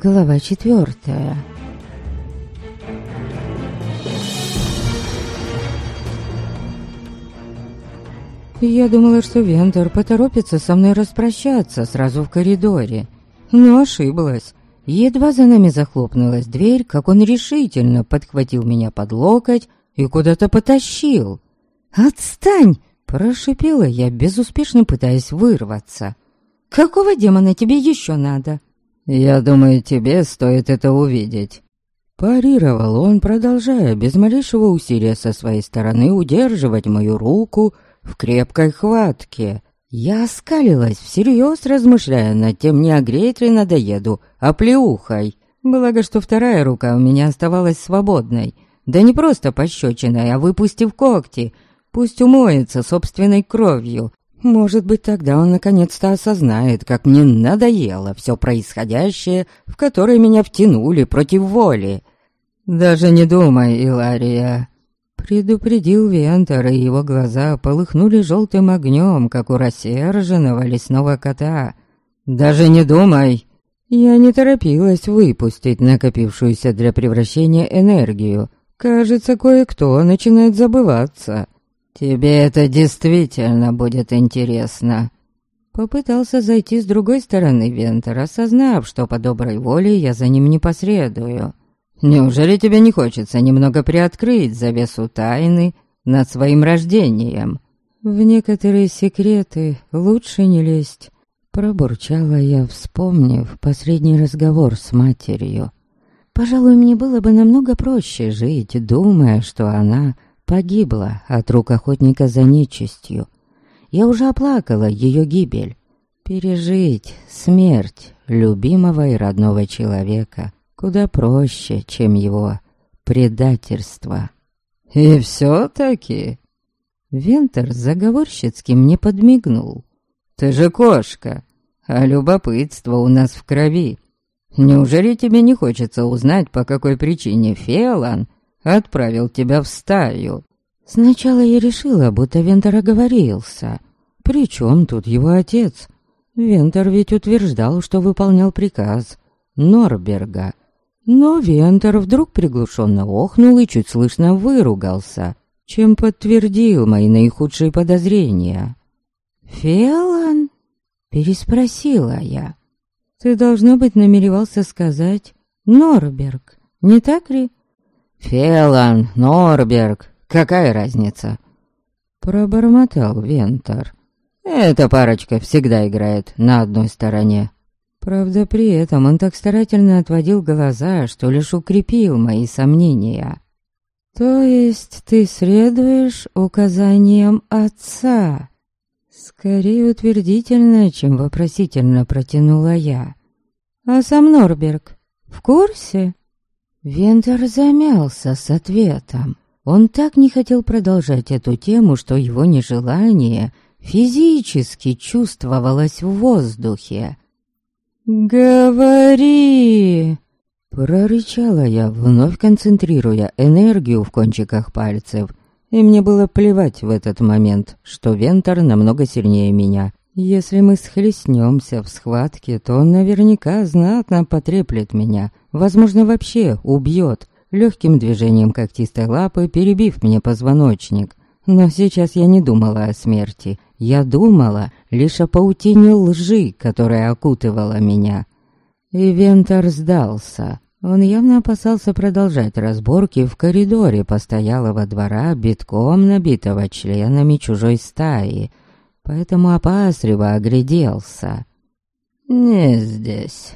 Глава четвертая. Я думала, что Вендер поторопится со мной распрощаться сразу в коридоре. Но ошиблась. Едва за нами захлопнулась дверь, как он решительно подхватил меня под локоть и куда-то потащил. «Отстань!» – прошипела я, безуспешно пытаясь вырваться. «Какого демона тебе еще надо?» «Я думаю, тебе стоит это увидеть». Парировал он, продолжая без малейшего усилия со своей стороны удерживать мою руку в крепкой хватке. Я оскалилась, всерьез размышляя над тем, не огреть ли надоеду, а плеухой. Благо, что вторая рука у меня оставалась свободной. Да не просто пощечиной, а выпустив когти. Пусть умоется собственной кровью, может быть, тогда он наконец-то осознает, как мне надоело все происходящее, в которое меня втянули против воли. «Даже не думай, Илария!» Предупредил Вентер, и его глаза полыхнули желтым огнем, как у рассерженного лесного кота. «Даже не думай!» Я не торопилась выпустить накопившуюся для превращения энергию. Кажется, кое-кто начинает забываться. «Тебе это действительно будет интересно». Попытался зайти с другой стороны Вентер, осознав, что по доброй воле я за ним не посредую. «Неужели тебе не хочется немного приоткрыть завесу тайны над своим рождением?» «В некоторые секреты лучше не лезть», — пробурчала я, вспомнив последний разговор с матерью. «Пожалуй, мне было бы намного проще жить, думая, что она погибла от рук охотника за нечистью. Я уже оплакала ее гибель. Пережить смерть любимого и родного человека куда проще, чем его предательство. И все-таки... Вентер заговорщицки мне подмигнул. «Ты же кошка, а любопытство у нас в крови. Неужели тебе не хочется узнать, по какой причине Фелан отправил тебя в стаю. Сначала я решила, будто Вентер оговорился. Причем тут его отец? Вентер ведь утверждал, что выполнял приказ Норберга. Но Вентер вдруг приглушенно охнул и чуть слышно выругался, чем подтвердил мои наихудшие подозрения. «Фелан?» — переспросила я. «Ты, должно быть, намеревался сказать Норберг, не так ли?» «Фелан, Норберг, какая разница?» Пробормотал Вентор. «Эта парочка всегда играет на одной стороне». Правда, при этом он так старательно отводил глаза, что лишь укрепил мои сомнения. «То есть ты следуешь указаниям отца?» Скорее утвердительно, чем вопросительно протянула я. «А сам Норберг в курсе?» Вентер замялся с ответом. Он так не хотел продолжать эту тему, что его нежелание физически чувствовалось в воздухе. «Говори!» Прорычала я, вновь концентрируя энергию в кончиках пальцев. И мне было плевать в этот момент, что Вентор намного сильнее меня. Если мы схлестнемся в схватке, то он наверняка знатно потреплет меня, возможно, вообще убьет, легким движением когтистой лапы перебив мне позвоночник. Но сейчас я не думала о смерти. Я думала лишь о паутине лжи, которая окутывала меня. И Вентор сдался. Он явно опасался продолжать разборки в коридоре постоялого двора, битком набитого членами чужой стаи — поэтому опасливо огляделся. «Не здесь».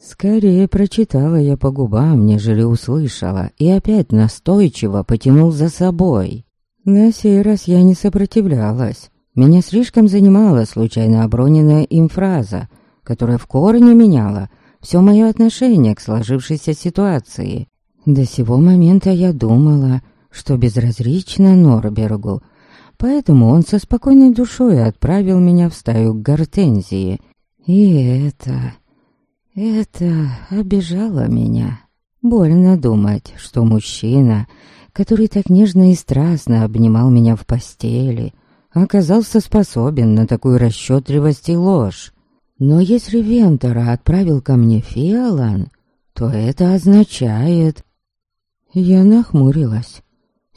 Скорее прочитала я по губам, нежели услышала, и опять настойчиво потянул за собой. На сей раз я не сопротивлялась. Меня слишком занимала случайно оброненная им фраза, которая в корне меняла все мое отношение к сложившейся ситуации. До сего момента я думала, что безразлично Норбергу, Поэтому он со спокойной душой отправил меня в стаю к гортензии. И это... это обижало меня. Больно думать, что мужчина, который так нежно и страстно обнимал меня в постели, оказался способен на такую расчетливость и ложь. Но если Вентора отправил ко мне Фиолан, то это означает... Я нахмурилась.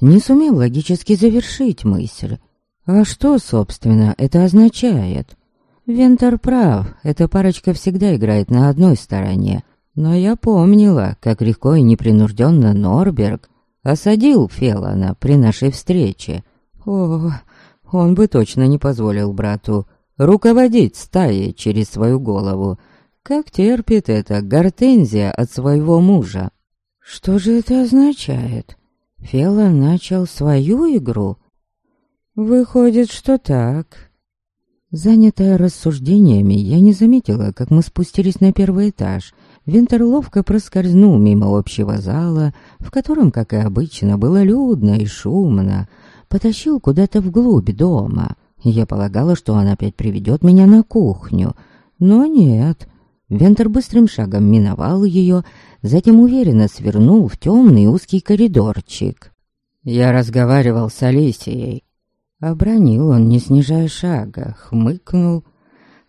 Не сумел логически завершить мысль. А что, собственно, это означает? Вентор прав, эта парочка всегда играет на одной стороне. Но я помнила, как легко и непринужденно Норберг осадил Фелана при нашей встрече. О, он бы точно не позволил брату руководить стаей через свою голову, как терпит это Гортензия от своего мужа. Что же это означает? Фела начал свою игру? Выходит, что так. Занятая рассуждениями, я не заметила, как мы спустились на первый этаж. Винтер ловко проскользнул мимо общего зала, в котором, как и обычно, было людно и шумно, потащил куда-то вглубь дома. Я полагала, что он опять приведет меня на кухню, но нет. Вентер быстрым шагом миновал ее, затем уверенно свернул в темный узкий коридорчик. Я разговаривал с Алисией. Обронил он, не снижая шага, хмыкнул.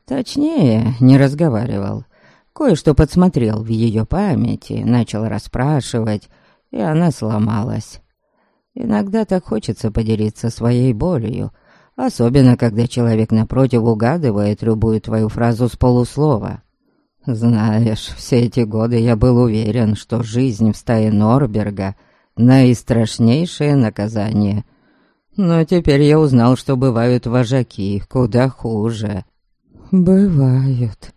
Точнее, не разговаривал. Кое-что подсмотрел в ее памяти, начал расспрашивать, и она сломалась. Иногда так хочется поделиться своей болью, особенно когда человек напротив угадывает любую твою фразу с полуслова. Знаешь, все эти годы я был уверен, что жизнь в стае Норберга — наистрашнейшее наказание. Но теперь я узнал, что бывают вожаки куда хуже. Бывают.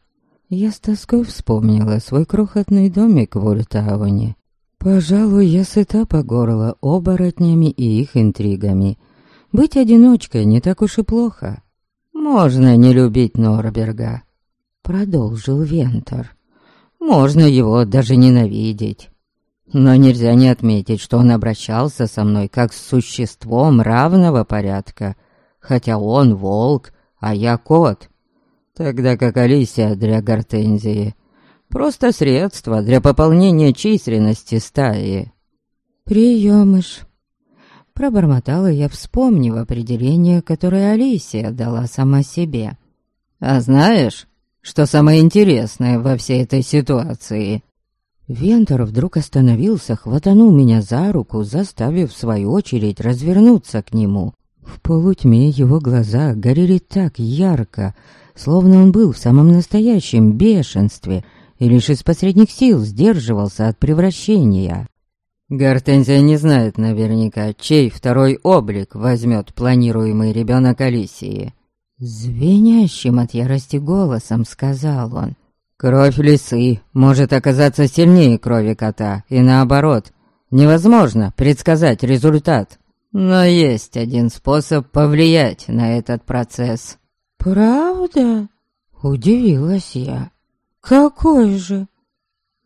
Я с тоской вспомнила свой крохотный домик в Ультауне. Пожалуй, я сыта по горло оборотнями и их интригами. Быть одиночкой не так уж и плохо. Можно не любить Норберга, продолжил Вентор. Можно его даже ненавидеть. Но нельзя не отметить, что он обращался со мной как с существом равного порядка, хотя он волк, а я кот, тогда как Алисия для Гортензии просто средство для пополнения численности стаи. «Приемыш», — пробормотала я, вспомнив определение, которое Алисия дала сама себе. «А знаешь, что самое интересное во всей этой ситуации?» Вентор вдруг остановился, хватанул меня за руку, заставив в свою очередь развернуться к нему. В полутьме его глаза горели так ярко, словно он был в самом настоящем бешенстве и лишь из последних сил сдерживался от превращения. Гортензия не знает наверняка, чей второй облик возьмет планируемый ребенок Алисии. Звенящим от ярости голосом сказал он. Кровь лисы может оказаться сильнее крови кота, и наоборот. Невозможно предсказать результат. Но есть один способ повлиять на этот процесс. «Правда?» — удивилась я. «Какой же?»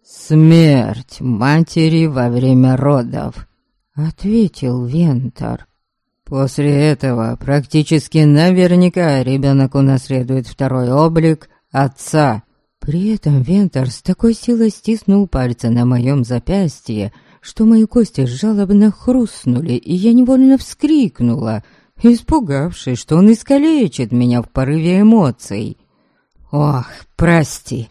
«Смерть матери во время родов», — ответил Вентор. После этого практически наверняка ребенок унаследует второй облик отца. При этом Вентор с такой силой стиснул пальцы на моем запястье, что мои кости жалобно хрустнули, и я невольно вскрикнула, испугавшись, что он искалечит меня в порыве эмоций. «Ох, прости!»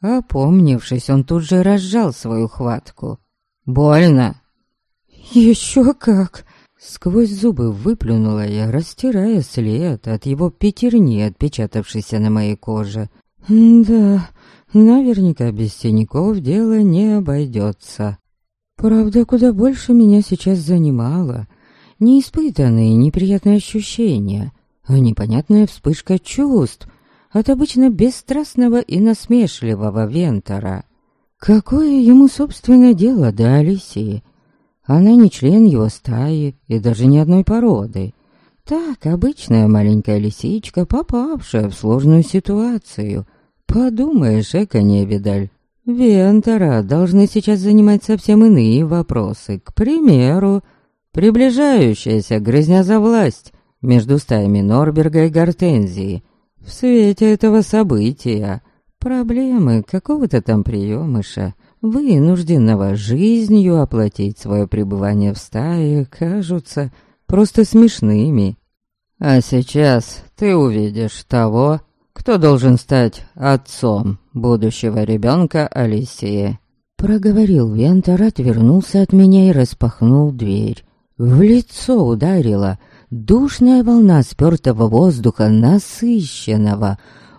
Опомнившись, он тут же разжал свою хватку. «Больно?» «Еще как!» Сквозь зубы выплюнула я, растирая след от его пятерни, отпечатавшейся на моей коже. Да, наверняка без синяков дело не обойдется. Правда, куда больше меня сейчас занимало неиспытанные неприятные ощущения, а непонятная вспышка чувств от обычно бесстрастного и насмешливого Вентора. Какое ему, собственно, дело до Алисии? Она не член его стаи и даже ни одной породы. Так, обычная маленькая лисичка, попавшая в сложную ситуацию. Подумаешь, эко-невидаль. Вентора должны сейчас занимать совсем иные вопросы. К примеру, приближающаяся грызня за власть между стаями Норберга и Гортензии. В свете этого события проблемы какого-то там приемыша — вынужденного жизнью оплатить свое пребывание в стае, кажутся просто смешными. А сейчас ты увидишь того, кто должен стать отцом будущего ребенка Алисии. Проговорил Вентер, отвернулся от меня и распахнул дверь. В лицо ударила душная волна спертого воздуха, насыщенного,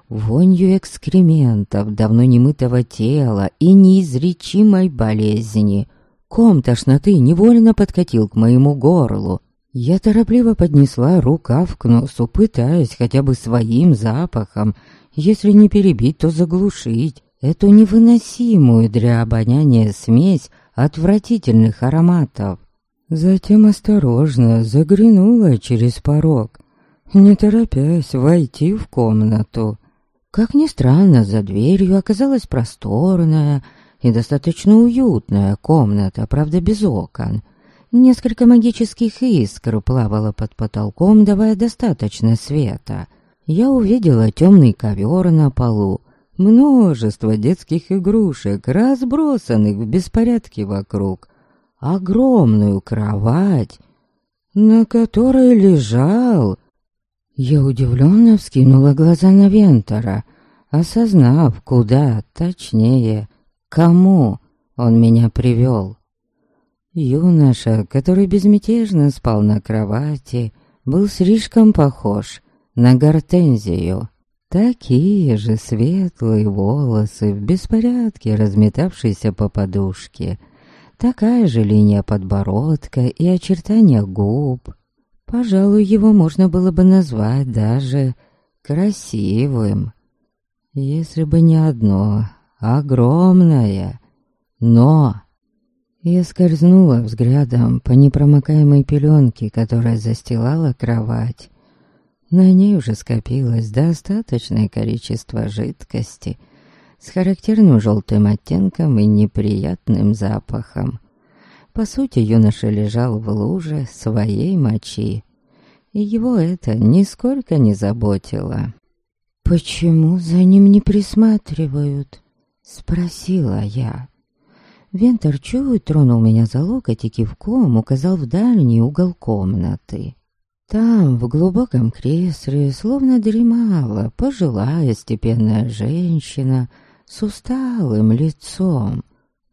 вонью экскрементов, давно немытого тела и неизречимой болезни. Ком тошноты невольно подкатил к моему горлу. Я торопливо поднесла рукав к носу, пытаясь хотя бы своим запахом, если не перебить, то заглушить эту невыносимую для обоняния смесь отвратительных ароматов. Затем осторожно заглянула через порог, не торопясь войти в комнату. Как ни странно, за дверью оказалась просторная и достаточно уютная комната, правда без окон. Несколько магических искр плавало под потолком, давая достаточно света. Я увидела темный ковер на полу, множество детских игрушек, разбросанных в беспорядке вокруг, огромную кровать, на которой лежал... Я удивленно вскинула глаза на Вентора, осознав, куда, точнее, кому он меня привел. Юноша, который безмятежно спал на кровати, был слишком похож на гортензию. Такие же светлые волосы в беспорядке, разметавшиеся по подушке, Такая же линия подбородка и очертания губ. Пожалуй, его можно было бы назвать даже красивым. Если бы не одно огромное «но». Я скользнула взглядом по непромокаемой пеленке, которая застилала кровать. На ней уже скопилось достаточное количество жидкости — с характерным желтым оттенком и неприятным запахом. По сути, юноша лежал в луже своей мочи, и его это нисколько не заботило. «Почему за ним не присматривают?» — спросила я. Вентер чуть тронул меня за локоть и кивком указал в дальний угол комнаты. Там, в глубоком кресле, словно дремала пожилая степенная женщина — с усталым лицом.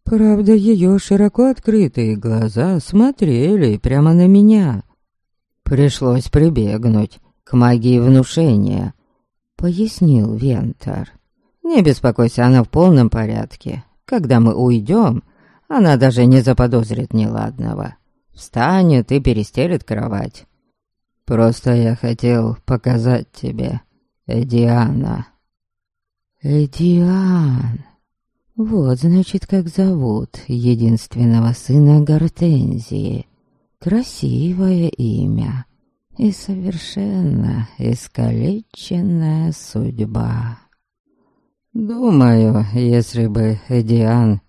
Правда, ее широко открытые глаза смотрели прямо на меня. Пришлось прибегнуть к магии внушения, пояснил Вентар. Не беспокойся, она в полном порядке. Когда мы уйдем, она даже не заподозрит неладного. Встанет и перестелит кровать. Просто я хотел показать тебе, Диана. Эдиан. Вот, значит, как зовут единственного сына Гортензии. Красивое имя и совершенно искалеченная судьба. Думаю, если бы Эдиан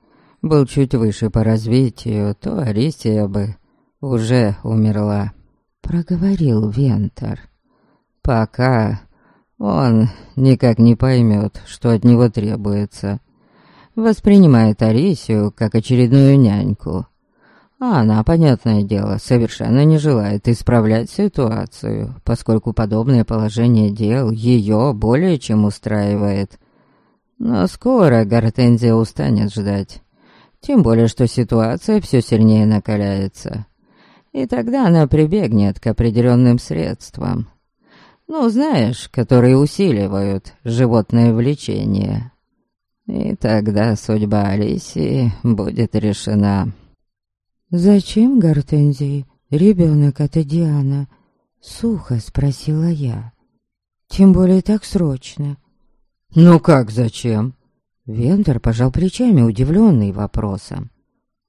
был чуть выше по развитию, то Арисия бы уже умерла, проговорил Вентер. Пока он никак не поймет, что от него требуется. Воспринимает Арисию как очередную няньку. А она, понятное дело, совершенно не желает исправлять ситуацию, поскольку подобное положение дел ее более чем устраивает. Но скоро Гортензия устанет ждать. Тем более, что ситуация все сильнее накаляется. И тогда она прибегнет к определенным средствам. Ну, знаешь, которые усиливают животное влечение. И тогда судьба Алисии будет решена. «Зачем Гортензии ребенок от Диана?» Сухо спросила я. «Тем более так срочно». «Ну как зачем?» Вендер пожал плечами, удивленный вопросом.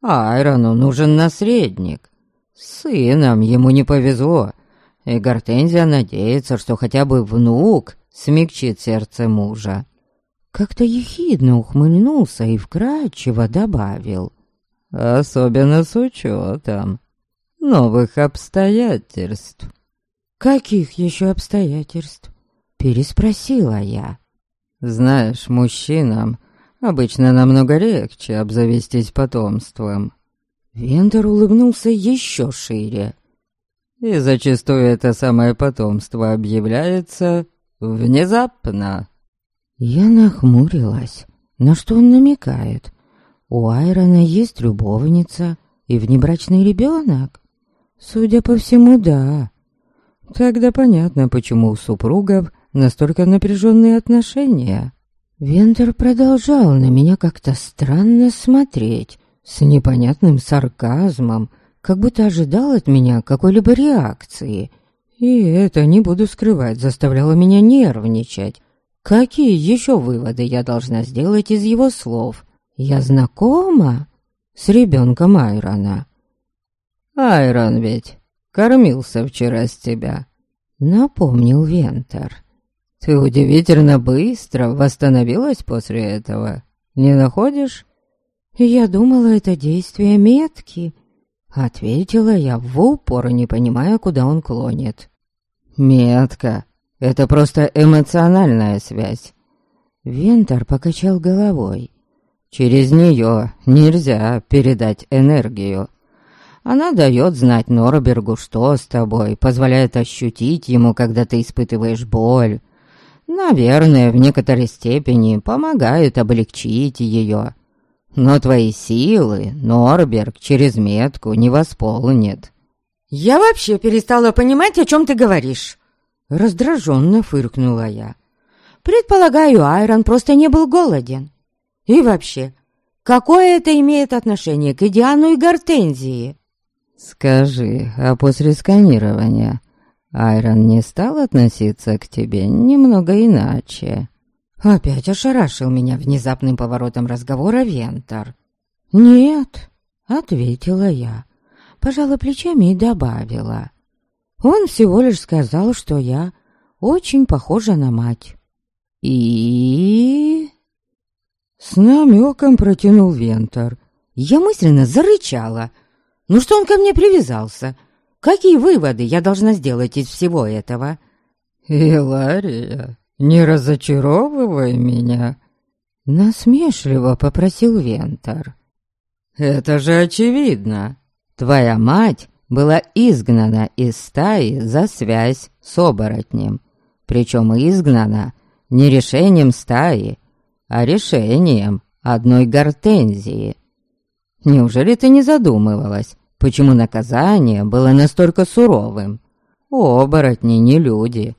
«Айрону нужен наследник. С сыном ему не повезло, и Гортензия надеется, что хотя бы внук смягчит сердце мужа. Как-то ехидно ухмыльнулся и вкрадчиво добавил. Особенно с учетом новых обстоятельств. «Каких еще обстоятельств?» Переспросила я. «Знаешь, мужчинам обычно намного легче обзавестись потомством». Вендер улыбнулся еще шире. И зачастую это самое потомство объявляется внезапно, Я нахмурилась. На что он намекает? У Айрона есть любовница и внебрачный ребенок? Судя по всему, да. Тогда понятно, почему у супругов настолько напряженные отношения. Вентер продолжал на меня как-то странно смотреть, с непонятным сарказмом, как будто ожидал от меня какой-либо реакции. И это, не буду скрывать, заставляло меня нервничать. Какие еще выводы я должна сделать из его слов? Я знакома с ребенком Айрона. Айрон ведь кормился вчера с тебя, напомнил Вентер. Ты удивительно быстро восстановилась после этого, не находишь? Я думала, это действие метки. Ответила я в упор, не понимая, куда он клонит. Метка это просто эмоциональная связь. Вентер покачал головой. Через нее нельзя передать энергию. Она дает знать Норбергу, что с тобой, позволяет ощутить ему, когда ты испытываешь боль. Наверное, в некоторой степени помогает облегчить ее. Но твои силы Норберг через метку не восполнит. «Я вообще перестала понимать, о чем ты говоришь», Раздраженно фыркнула я. Предполагаю, Айрон просто не был голоден. И вообще, какое это имеет отношение к Идиану и Гортензии? Скажи, а после сканирования Айрон не стал относиться к тебе немного иначе? Опять ошарашил меня внезапным поворотом разговора Вентор. «Нет», — ответила я, пожала плечами и добавила. Он всего лишь сказал, что я очень похожа на мать. И... С намеком протянул Вентор. Я мысленно зарычала. Ну что он ко мне привязался? Какие выводы я должна сделать из всего этого? «Илария, не разочаровывай меня!» Насмешливо попросил Вентор. «Это же очевидно. Твоя мать была изгнана из стаи за связь с оборотнем. Причем изгнана не решением стаи, а решением одной гортензии. Неужели ты не задумывалась, почему наказание было настолько суровым? Оборотни не люди.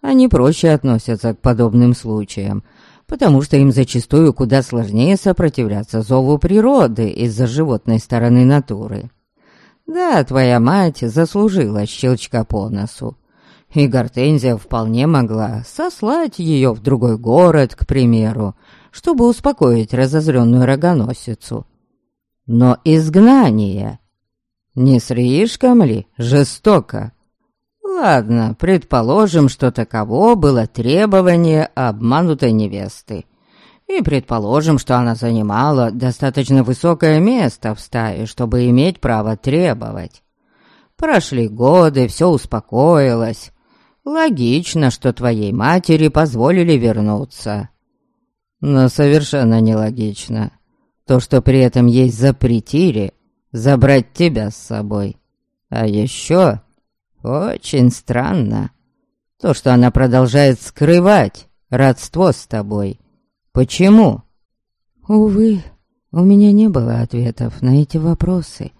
Они проще относятся к подобным случаям, потому что им зачастую куда сложнее сопротивляться зову природы из-за животной стороны натуры. Да, твоя мать заслужила щелчка по носу. И Гортензия вполне могла сослать ее в другой город, к примеру, чтобы успокоить разозленную рогоносицу. Но изгнание... Не слишком ли жестоко? Ладно, предположим, что таково было требование обманутой невесты. И предположим, что она занимала достаточно высокое место в стае, чтобы иметь право требовать. Прошли годы, все успокоилось. Логично, что твоей матери позволили вернуться. Но совершенно нелогично. То, что при этом ей запретили забрать тебя с собой. А еще очень странно то, что она продолжает скрывать родство с тобой Почему? Увы, у меня не было ответов на эти вопросы.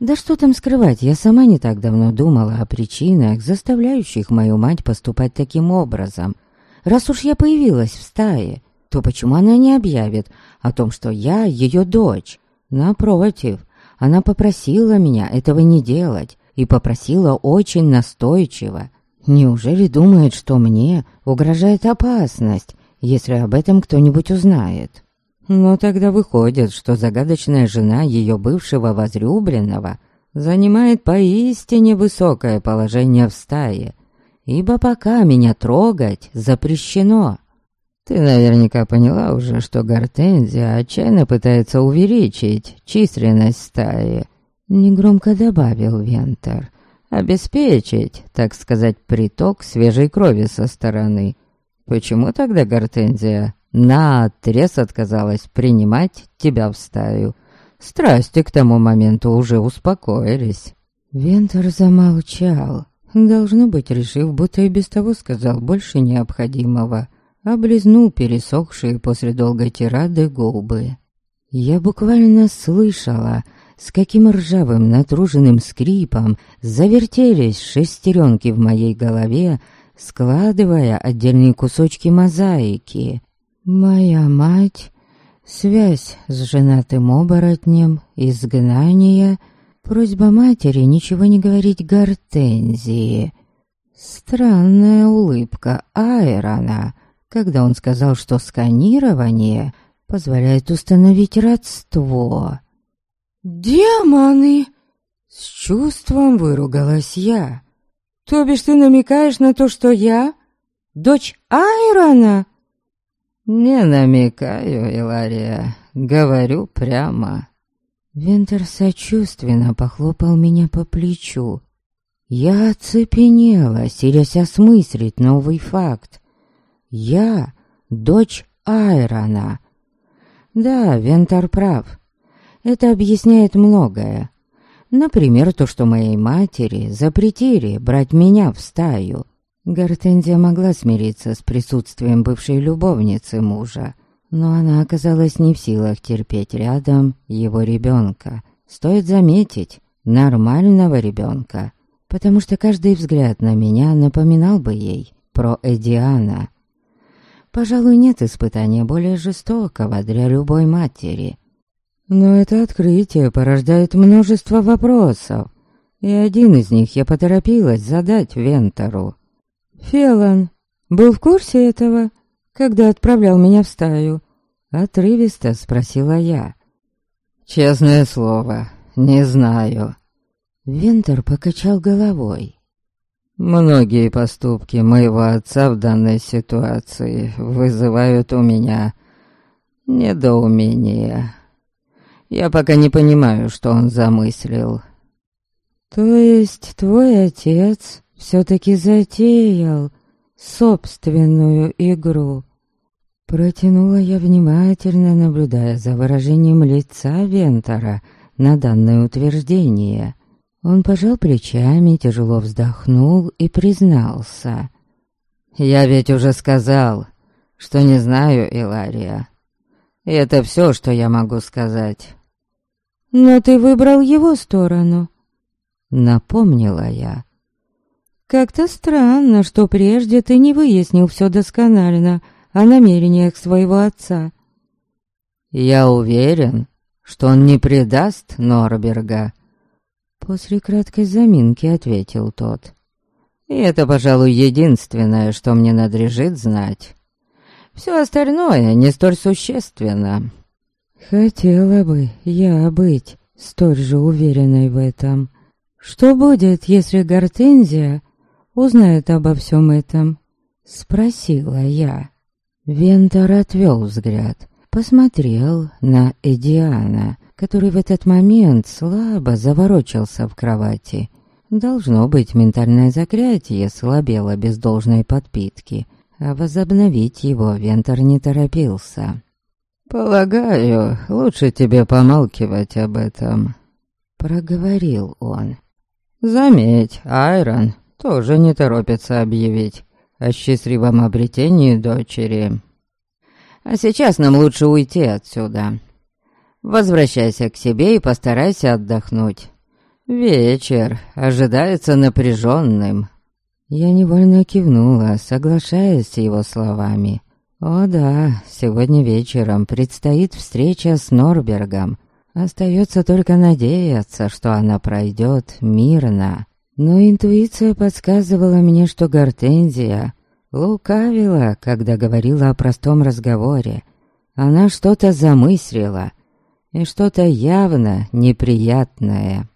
Да что там скрывать, я сама не так давно думала о причинах, заставляющих мою мать поступать таким образом. Раз уж я появилась в стае, то почему она не объявит о том, что я ее дочь? Напротив, она попросила меня этого не делать и попросила очень настойчиво. Неужели думает, что мне угрожает опасность, если об этом кто-нибудь узнает. Но тогда выходит, что загадочная жена ее бывшего возлюбленного занимает поистине высокое положение в стае, ибо пока меня трогать запрещено. Ты наверняка поняла уже, что Гортензия отчаянно пытается увеличить численность стаи. Негромко добавил Вентер. Обеспечить, так сказать, приток свежей крови со стороны. Почему тогда Гортензия наотрез отказалась принимать тебя в стаю? Страсти к тому моменту уже успокоились. Вентер замолчал, должно быть, решив, будто и без того сказал больше необходимого. облизнул пересохшие после долгой тирады губы. Я буквально слышала, с каким ржавым натруженным скрипом завертелись шестеренки в моей голове, складывая отдельные кусочки мозаики. Моя мать, связь с женатым оборотнем, изгнание, просьба матери ничего не говорить Гортензии. Странная улыбка Айрона, когда он сказал, что сканирование позволяет установить родство. «Демоны!» С чувством выругалась я. «То бишь ты намекаешь на то, что я дочь Айрона?» «Не намекаю, Илария, говорю прямо». Вентер сочувственно похлопал меня по плечу. Я оцепенела, силясь осмыслить новый факт. Я дочь Айрона. Да, Вентер прав. Это объясняет многое. Например, то, что моей матери запретили брать меня в стаю. Гортензия могла смириться с присутствием бывшей любовницы мужа, но она оказалась не в силах терпеть рядом его ребенка. Стоит заметить, нормального ребенка, потому что каждый взгляд на меня напоминал бы ей про Эдиана. Пожалуй, нет испытания более жестокого для любой матери. Но это открытие порождает множество вопросов, и один из них я поторопилась задать Вентору. «Фелан был в курсе этого, когда отправлял меня в стаю?» Отрывисто спросила я. «Честное слово, не знаю». Вентер покачал головой. «Многие поступки моего отца в данной ситуации вызывают у меня недоумение». Я пока не понимаю, что он замыслил. То есть твой отец все-таки затеял собственную игру? Протянула я внимательно, наблюдая за выражением лица Вентора на данное утверждение. Он пожал плечами, тяжело вздохнул и признался. «Я ведь уже сказал, что не знаю Илария. И это все, что я могу сказать. «Но ты выбрал его сторону», — напомнила я. «Как-то странно, что прежде ты не выяснил все досконально о намерениях своего отца». «Я уверен, что он не предаст Норберга», — после краткой заминки ответил тот. «И это, пожалуй, единственное, что мне надлежит знать. Все остальное не столь существенно». Хотела бы я быть столь же уверенной в этом. Что будет, если Гортензия узнает обо всем этом? Спросила я. Вентор отвел взгляд, посмотрел на Эдиана, который в этот момент слабо заворочился в кровати. Должно быть, ментальное заклятие слабело без должной подпитки, а возобновить его Вентор не торопился. «Полагаю, лучше тебе помалкивать об этом», — проговорил он. «Заметь, Айрон тоже не торопится объявить о счастливом обретении дочери. А сейчас нам лучше уйти отсюда. Возвращайся к себе и постарайся отдохнуть. Вечер ожидается напряженным». Я невольно кивнула, соглашаясь с его словами. О да, сегодня вечером предстоит встреча с Норбергом. Остается только надеяться, что она пройдет мирно. Но интуиция подсказывала мне, что Гортензия лукавила, когда говорила о простом разговоре. Она что-то замыслила, и что-то явно неприятное.